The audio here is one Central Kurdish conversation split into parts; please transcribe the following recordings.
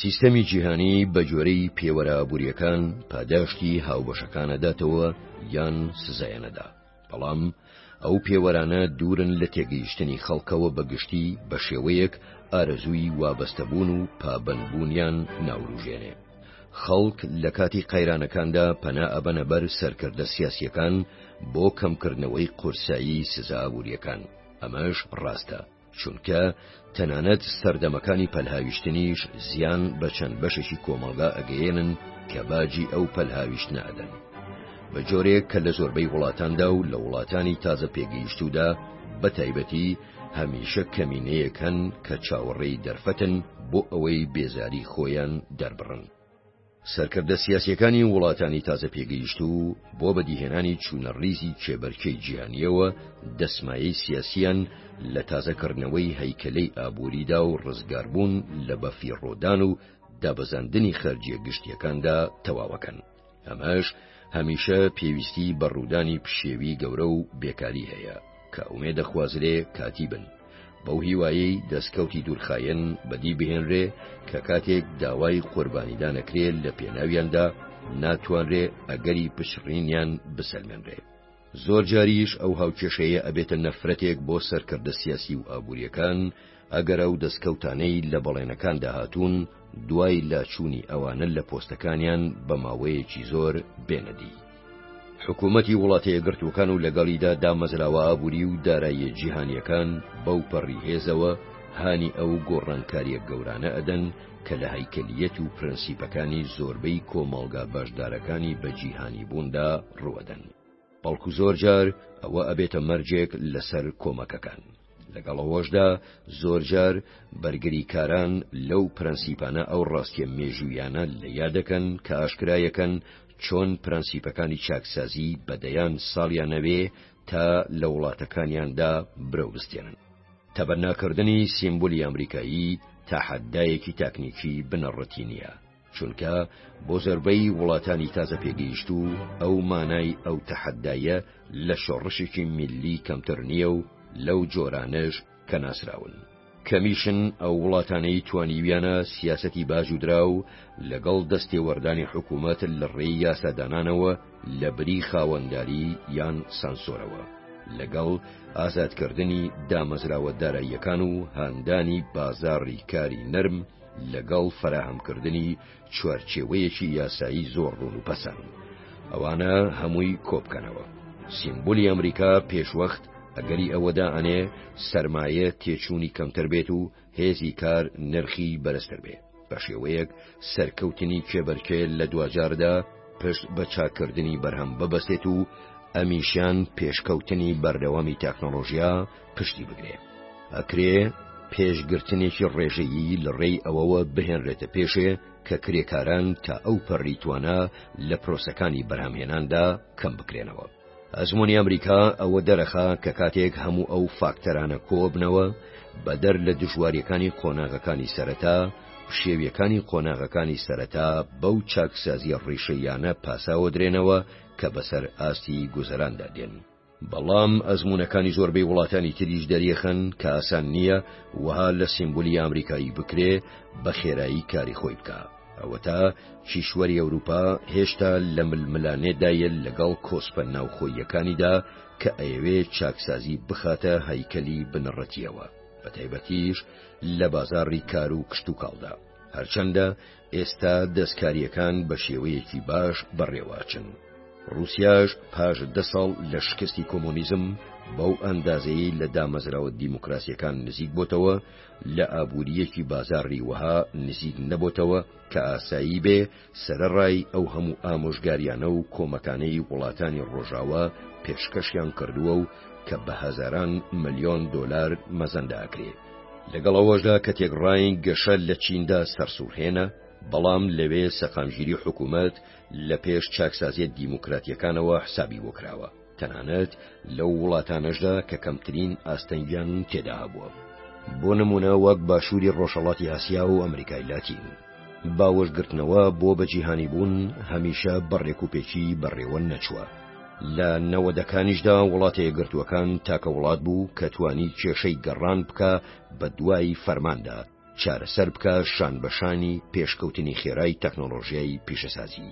سیستەمی جیهانی بە جۆرەی پێوەرە ئابووریەکان پاداشتی هاوبەشەکانەداتەوە یان سزایەنەدا بەڵام ئەو پێوەرانە دوورن لە تێگەیشتنی خەڵکەوە بەگشتی بە شێوەیەک ئارەزووی وابەستەبوون و پابندبوونیان ناوروژێنێ. خەڵک لە کاتی قەیرانەکاندا پەنا ئەبەنە بەر سەرکردە سیاسیەکان بۆ کەمکردنەوەی قورسایی سزا ئابووریەکان ئەمەش ڕاستە. چونکە تەنانەت سەردەمەکانی پەلهاویشتنیش زیان بە چەند بەشێکی کۆمەڵگا ئەگەیەنن کە باجی ئەو پەلهاویشتنە ئەدەن بە جۆرێک کە لە زۆربەی وڵاتاندا و لە وڵاتانی تازە پێگەیشتوودا بە تایبەتی هەمیشە کەمینەیەک هەن کە چاوەڕێی دەرفەتن بۆ ئەوەی بێزاری خۆیان دەربڕن. سەرکردە سیاسیەکانی وڵاتانی تازە پێگەیشتوو بۆ بەدیهێنانی چوونە ڕیزی کێبەرکێی جیهانیەوە دەسمایەی سیاسیان لە تازە کردنەوەی هەیکەلەی ئابووریدا و ڕزگاربوون لە بەفی ڕۆدان و دابەزاندنی خەرجیە گشتیەکاندا تەواوەکەن ئەمەش هەمیشە پێویستی بە ڕوودانی پشێوی گەورە و بێکاری هەیە. کە ئومێ دەخوازرێ کاتی بن. بەو هیوایەی دەستکەوتی دوورخایەن بەدی بهێنرێ کە کاتێک داوای قوربانیدانەکرێ لە پێناویاندا ناتوانرێ ئەگەری پچڕینیان بسەلمێنرێ. زۆر جاریش ئەو هاوکێشەیە ئەبێتە نەفرەتێک بۆ سەرکردە سیاسی و ئابووریەکان، ئەگەر ئەو دەستکەوتانەی لە بەڵێنەکاندا هاتوون دوای لاچوونی ئەوانە لە پۆستەکانیان بە ماوەیەکی زۆر بێنە دی. حکوومەتی وڵاتە یەکگرتووەکان و لەگەڵیدا دامەزراوە ئابووری و داراییە جیهانییەکان بەو پەڕی هێزەوە هانی ئەو گۆڕانکارییە گەورانە ئەدەن کە لە هەیکەلییەت و پرەنسیپەکانی زۆربەی کۆمەڵگا بەشدارەکانی بەجیهانیبووندا ڕووئەدەن. بەڵکو زۆر جار ئەوە ئەبێتە مەرجێک لەسەر کۆمەکەکان. لەگەڵ ئەوەشدا زۆر جار بەرگریکاران لەو پرەنسیپانە ئەو ڕاستیە مێژوویانە لە یا دەکەن کە ئاشکرایەکەن چۆن پرەنسیپەکانی چاکسازی بە دەیان ساڵیانەوێ تا لە وڵاتەکانیاندا برەو بستێنن. تەبەناکردنی سیمبولی ئەمریکایی تەحەدایەکی تاکنیکی بنەڕەتی نیە. چونکە بۆ زۆربەی وڵاتانی تازە پێگەیشتوو ئەو مانای ئەو تەحەدایە لە شۆڕشێکی میللی کەمتر نییە و لەو جۆرانەش کە ناسراون. کەمیشن ئەو وڵاتانەی توانیویانە سیاسەتی باج و دراو لەگەڵ دەستێوەردانی حکوومەت لە ڕێی یاسادانانەوە لە بری خاوەنداری یان سانسۆرەوە، لەگەڵ ئازادکردنی دامەزراوە داراییەکان و هاندانی بازاڕی کاری نەرم، لەگەڵ فەراهەمکردنی چوارچێوەیەکی یاسایی زۆر ڕوون و پەسەن ئەوانە هەمووی کۆبکەنەوە سیمبولی ئەمریکا پێشوەخت ئەگەری ئەوەدا ئەنێ سرمایە تێچوونی کەمتر بێت و هێزی کار نرخی بەرزتر بێ بە شێوەیەک سەرکەوتنی کێبەرکێ لە دواجاردا پشت بە چاکردنی بەرهەم ببەسێت و ئەمیشان پێشکەوتنی بەردەوامی تەکنۆلۆژیا پشتی بگرێ ئەکرێ پێش گرتنێکی ڕێژەیی لە ڕێی ئەوەوە بهێنرێتە پێشێ کە کرێکاران تا ئەو پەڕی توانە لە پرۆسەکانی بەرهەمهێناندا کەم بکرێنەوە. ئەزمۆنی ئەمریکا ئەوە دەرەخا کە کاتێک هەموو ئەو فاکتەرانە کۆبنەوە بەدەر لە دژواریەکانی قۆناغەکانی سەرەتا پشێویەکانی قۆناغەکانی سەرەتا بەو چاکسازیە ڕیشەیانە پاساوە درێنەوە کە بەسەر ئاستی گوزەراندا دێن. بەڵام ئەزموونەکانی زۆربەی وڵاتانی تریش دەریەخەن کە ئاسان نییە وەها لە سیمبولی ئەمریکایی بکرێ بە خێرایی کاری خۆی بکە ئەوەتا کیشوەری ئەوروپا هێشتا لە ململانێدایە لەگەڵ کۆسپە ناوخۆیەکانیدا کە ئەیەوێ چاکسازی بخاتە هەیکەلی بنەڕەتیەوە بە تایبەتیش لە بازاڕی کار و کشتتوکاڵدا هەرچەندە ئێستا دەستکارییەکان بە شێوەیەکی باش بەڕێواچن. رووسیاش پاش دە ساڵ لە شکستی کۆمۆنیزم بەو ئەندازەیەی لە دامەزراوە دیموکراسیەکان نزیک بۆتەوە لە ئابوووریەکی بازاڕی وەها نزیک نەبتەوە کە ئاسایی بێ سەرڕای ئەو هەموو ئامۆژگاریانە و کۆمەکانەی وڵاتانی ڕۆژاوە پێشکەشیان کردووە و کە بە هەزاران ملیۆن دۆلار مەزەندەکرێت. لەگەڵ ئەوەشدا کە تێکڕای گەشە لە چیندا سەرسوڕهێنە، بەڵام لەوێ سەقامگیری حکوومەت لە پێش چاکسازییە دیموکراتییەکانەوە حسابی بۆ کراوە، تەنانەت لەو وڵاتانەشدا کە کەمترین ئاستەنگیان تێدا هەبووە، بۆ نموونە وەک باشووری ڕۆژهەڵاتی ئاسیا و ئەمریکای لاتین. باوەش گرتنەوە بۆ بە جیهانی بوون هەمیشە بە ڕێک و پێکی بەڕێوە نەچووە. لە نەوەدەکانیشدا وڵاتە یەکگرتووەکان تاکە وڵات بوو کە توانی کێشەی گەڕان بکا بە دوای فەرماندا، چارەسەر بکا شان بە شانی پێشکەوتنی خێرای تەکنۆلۆژیای پیشەسازی.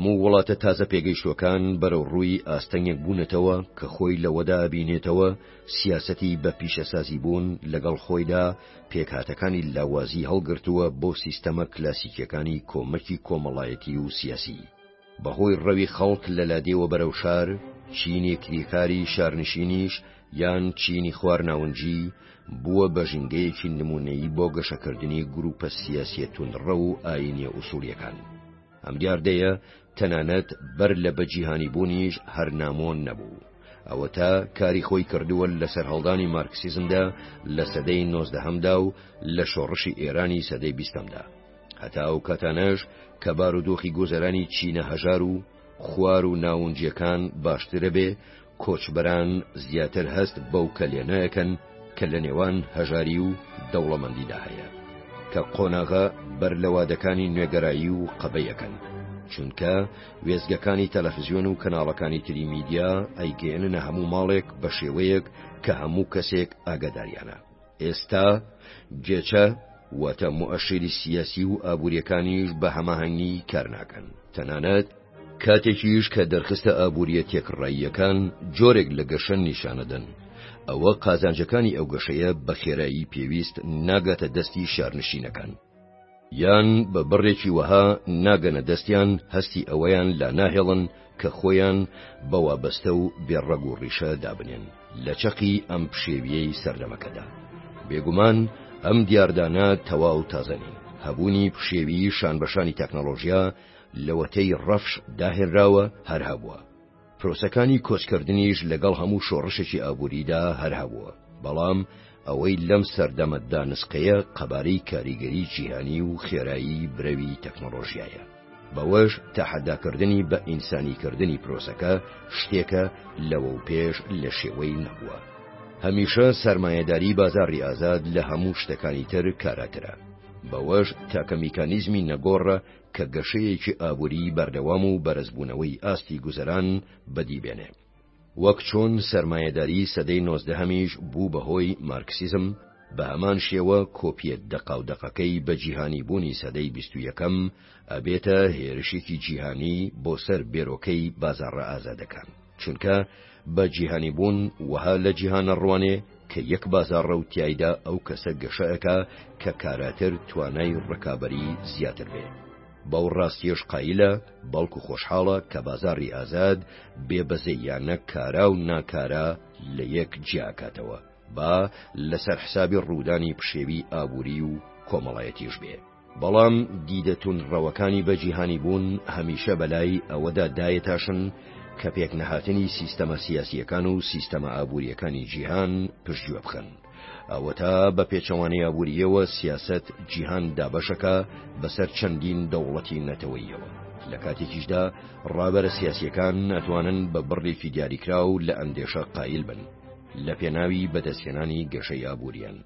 هەموو وڵاتە تازە پێگەیشتوەکان بەرەو ڕووی ئاستەنگێک بوونەتەوە کە خۆی لەوەدا بینێتەوە سیاسەتی بە پیشەسازی بوون لەگەڵ خۆیدا پێکهاتەکانی لاوازی هەڵگرتووە بۆ سیستەمە کلاسیکیەکانی کۆمەکی کۆمەڵایەتی و سیاسی. بەهۆی ڕەوی خەڵک لە لادێوە بەرەو شار، چینی کریکاری شارنشینیش یان چینی خوارناونجی بووە بە ژینگەیەکی نموونەیی بۆ گەشەکردنی گرووپە سیاسیە توندڕەو و ئایینیە ئوسووریەکان. ئەم دیاردەیە تەنانەت بەر لە بەجیهانیبوونیش هەر نامۆ نەبوو. ئەوەتا کاری خۆی کردووە لە سەرهەڵدانی مارکسیزمدا لە سەدەی نۆزدەهەمدا و لە شۆڕشی ئێرانی سەدەی بیستەمدا. هەتا ئەو کاتانەش کە بارودۆخی گۆزەرانی چینە هەژار و خوار و ناونجیەکان باشترە بێ کۆچبەران زیاتر هەست بەو کەلێنەکەن کە لە نێوان هەژاری و دەوڵەمەندیدا هەیە کە قۆناغە بەر لەوادەکانی نوێگەرایی و قەبەیەکەن چونکە وێزگەکانی تەلەفزیۆن و کەناڵەکانی تری میدیا ئەیگەێنە هەموو ماڵێک بە شێوەیەک کە هەموو کەسێک ئاگاداریانە ئێستا، گێچە، واتە موئەشیری سیاسی و ئابوورییەکانیش بە هەماهەنگی کار ناکەن، تەنانەت، کاتێکیش کە دەرخستە ئابوورییە تێکڕاییەکان جۆرێک لە گەشە نیشان ئەدەن، ئەوە قازانجەکانی ئەو گەشەیە بە خێرایی پێویست ناگاتە دەستی شارنشینەکان. یان بە بڕێکی وەها ناگەنە دەستیان هەستی ئەوەیان لا ناهێڵن کە خۆیان بە وابەستە و بێ ڕەگ و ڕیشە دابنێن لە چەقی ئەم پشێوییەی سەردەمەکەدا بێگومان ئەم دیاردانە تەواو تازە نین هەبوونی پشێویی شانبەشانی تەکنەڵۆژیا لەوەتەی ڕەفش داهێنراوە هەر هەبووە پرۆسەکانی کۆچکردنیش لەگەڵ هەموو شۆڕشێکی ئابووریدا هەر هەبووە، بەڵام ئەوەی لەم سەردەمەتدا نسقەیە قەبارەی کاریگەری جیهانی و خێرایی برەوی تەکنۆلۆژیایە. بەوەش تەحەداکردنی بە ئینسانیکردنی پرۆسەکە شتێکە لەوەوپێش لە شێوەی نەبووە. هەمیشە سەرمایەداری بازاڕی ئازاد لە هەموو شتەکانی تر کاراترە. بەوەش تاکە میکانیزمی نەگۆڕە کە گەشەیەکی ئابووریی بەردەوام و بەرزبوونەوەی ئاستی گوزەران بەدی بێنێ. وەک چۆن سەرمایەداریی سەدەی نۆزدەهەمیش بوو بە هۆی مارکسیزم، بە هەمان شێوە کۆپییە دەقاودەقەکەی بەجیهانیبوونی سەدەی بیست و یەکەم ئەبێتە هێرشێکی جیهانیی بۆ سەر بێرۆکەی بازاڕە ئازادەکان. چونکە بە جیهانی بوون وەها لە جیهان ئەڕوانێ کە یەک بازاڕە و تیایدا ئەو کەسە گەشە ئەکا کە کاراتر توانای ڕکابەری زیاتر بێ. بەو ڕاستیەش قایلە بەڵکو خۆشحاڵە کە بازاڕی ئازاد بێ بەزەییانە کارا و ناکارا لە یەک جیا ئەکاتەوە با لەسەر حسابی ڕوودانی پشێوی ئابووری و کۆمەڵایەتیش بێ. بەڵام دیدە توندڕەوەکانی بەجیهانیبوون هەمیشە بەلای ئەوەدا دایەتاشن کە پێکنەهاتنی سیستەمە سیاسییەکان و سیستەمە ئابوورییەکانی جیهان پشتگوێ بخەن. ئەوەتا بە پێچەوانەی ئابوورییەوە سیاسەت جیهان دابەشەکا بەسەر چەندین دەوڵەتی نەتەوەییەوە. لە کاتێکیشدا ڕابەرە سیاسییەکان ناتوانن بە بڕێکی دیاریکراو لە ئەندێشە قایل بن لە پێناوی بەدەستهێنانی گەشەی ئابوورییان.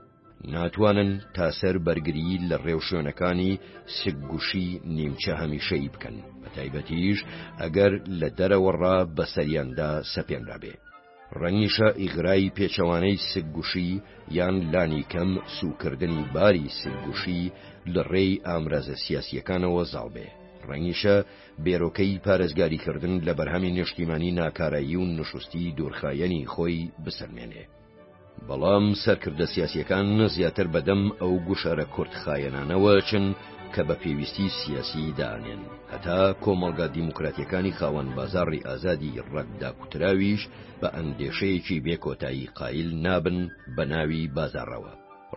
ناتوانن تا سەر بەرگریی لە ڕێوشوێنەکانی سکگوشی نیمچە هەمیشەیی بکەن، بەتایبەتیش ئەگەر لە دەرەوەڕا بەسەریاندا سەپێنرابێ. ڕەنگیشە ئیغرای پێچەوانەی سکگوشی یان لانیکەم سووکردنی باری سکگوشی لە ڕێی ئامرازە سیاسییەکانەوە زاڵ بێ. ڕەنگیشە بێرۆکەی پارێزگاریکردن لە بەرهەمی نێشتیمانی ناکارایی و نشوستیی دوورخایەنی خۆی بسەلمێنێ. بەڵام سەرکردە سیاسیەکان زیاتر بەدەم ئەو گوشارە کورد خایەنانەوە چن کە بە پێویستی سیاسی دانێن هەتا کۆمەڵگا دیموکراتیەکانی خاوەن بازاڕی ئازادی ڕەگداکوتراویش بە ئەندێشەیەکی بێکۆتایی قایل نابن بە ناوی بازاڕەوە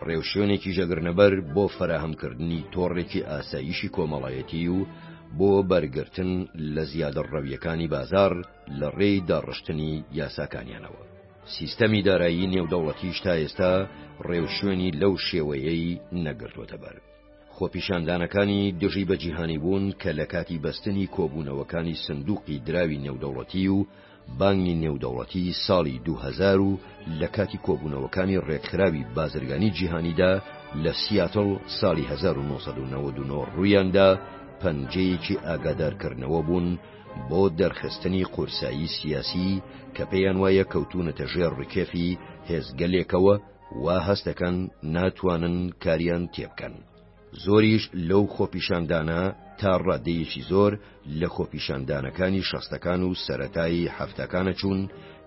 ڕێوشوێنێکی ژەگرنەبەر بۆ فەراهەمکردنی تۆڕێکی ئاساییشی کۆمەڵایەتی و بۆ بەرگرتن لە زیادەڕەویەکانی بازاڕ لە ڕێی داڕشتنی یاساکانیانەوە. سیستەمی دارایی نێودەوڵەتیش تا ئێستا ڕێوشوێنی لەو شێوەیەی نەگرتۆتەبەر. خۆپیشاندانەکانی دژی بەجیهانیبوون کە لە کاتی بەستنی کۆبوونەوەکانی سندووقی دراوی نێودەوڵەتی و بانگی نێودەوڵەتی ساڵی دوو هەزار و لە کاتی کۆبوونەوەکانی ڕێکخراوی بازرگانی جیهانیدا لە سیاتڵ ساڵی هەزار و نۆ سەد و نەوەد و نۆ ڕوویاندا پەنجەیەکی ئاگادارکردنەوە بوون بۆ دەرخستنی قورسایی سیاسی کە پێیان وایە کەوتوونەتە ژێر ڕکێفی هێزگەلێکەوە وا هەست دەکەن ناتوانن کاریان تێبکەن. زۆریش لەو خۆپیشاندانە تا ڕادەیەکی زۆر لە خۆپیشاندانەکانی شەستەکان و سەرەتای حەفتاکانە چوون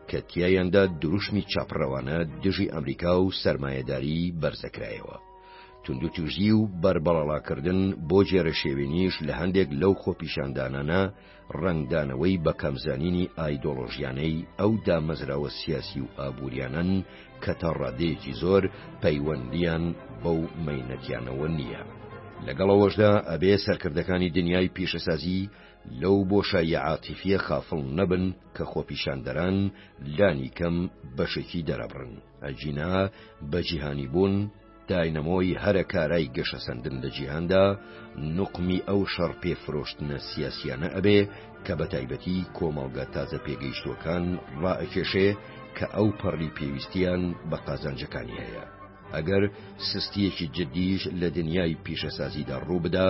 کە تیایاندا دروشمی چاپڕەوانە دژی ئەمریکا و سەرمایەداریی بەرزەکرایەوە. توندوتیژی و بەربەڵەڵاکردن بۆ گێرەشێوێنیش لە هەندێک لەو خۆپیشاندانانە ڕەنگدانەوەی بەکەمزانینی ئایدۆلۆژیانەی ئەو دامەزراوە سیاسی و ئابووریانەن کە تا ڕادەیەکی زۆر پەیوەندیان بەو مەینەتیانەوە نییە. لەگەڵەوەشدا ئەبێ سەرکردەکانی دنیای پیشەسازی لەو بۆشاییە عاتیفییە خافڵ نەبن کە خۆپیشاندەران لانیکەم بەشێکی دەرەبڕن. ئەگینا بە جیهانی بوون، داینەمۆی هەرە کارای گەشەسەندن لە جیهاندا، نوقمی ئەو شەڕ پێ فرۆشتنە سیاسییانە ئەبێ کە بە تایبەتی کۆمەڵگە تازە پێگەیشتووەکان ڕائەکێشێ کە ئەو پەڕی پێویستیان بە قازانجەکانی هەیە. ئەگەر سستییەکی جدیش لە دنیای پیشەسازیدا ڕوو بدا،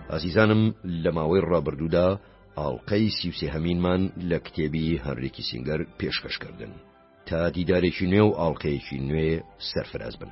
ئازیزانم لە ماوەی ڕابردوودا ئاڵقەی سی و سێهەمینمان لە کتێبی هەنری کیسینگەر پێشکەش کردن. تا دیدارێکی نوێ و ئاڵقەیەکی نوێ سەرفراز بن.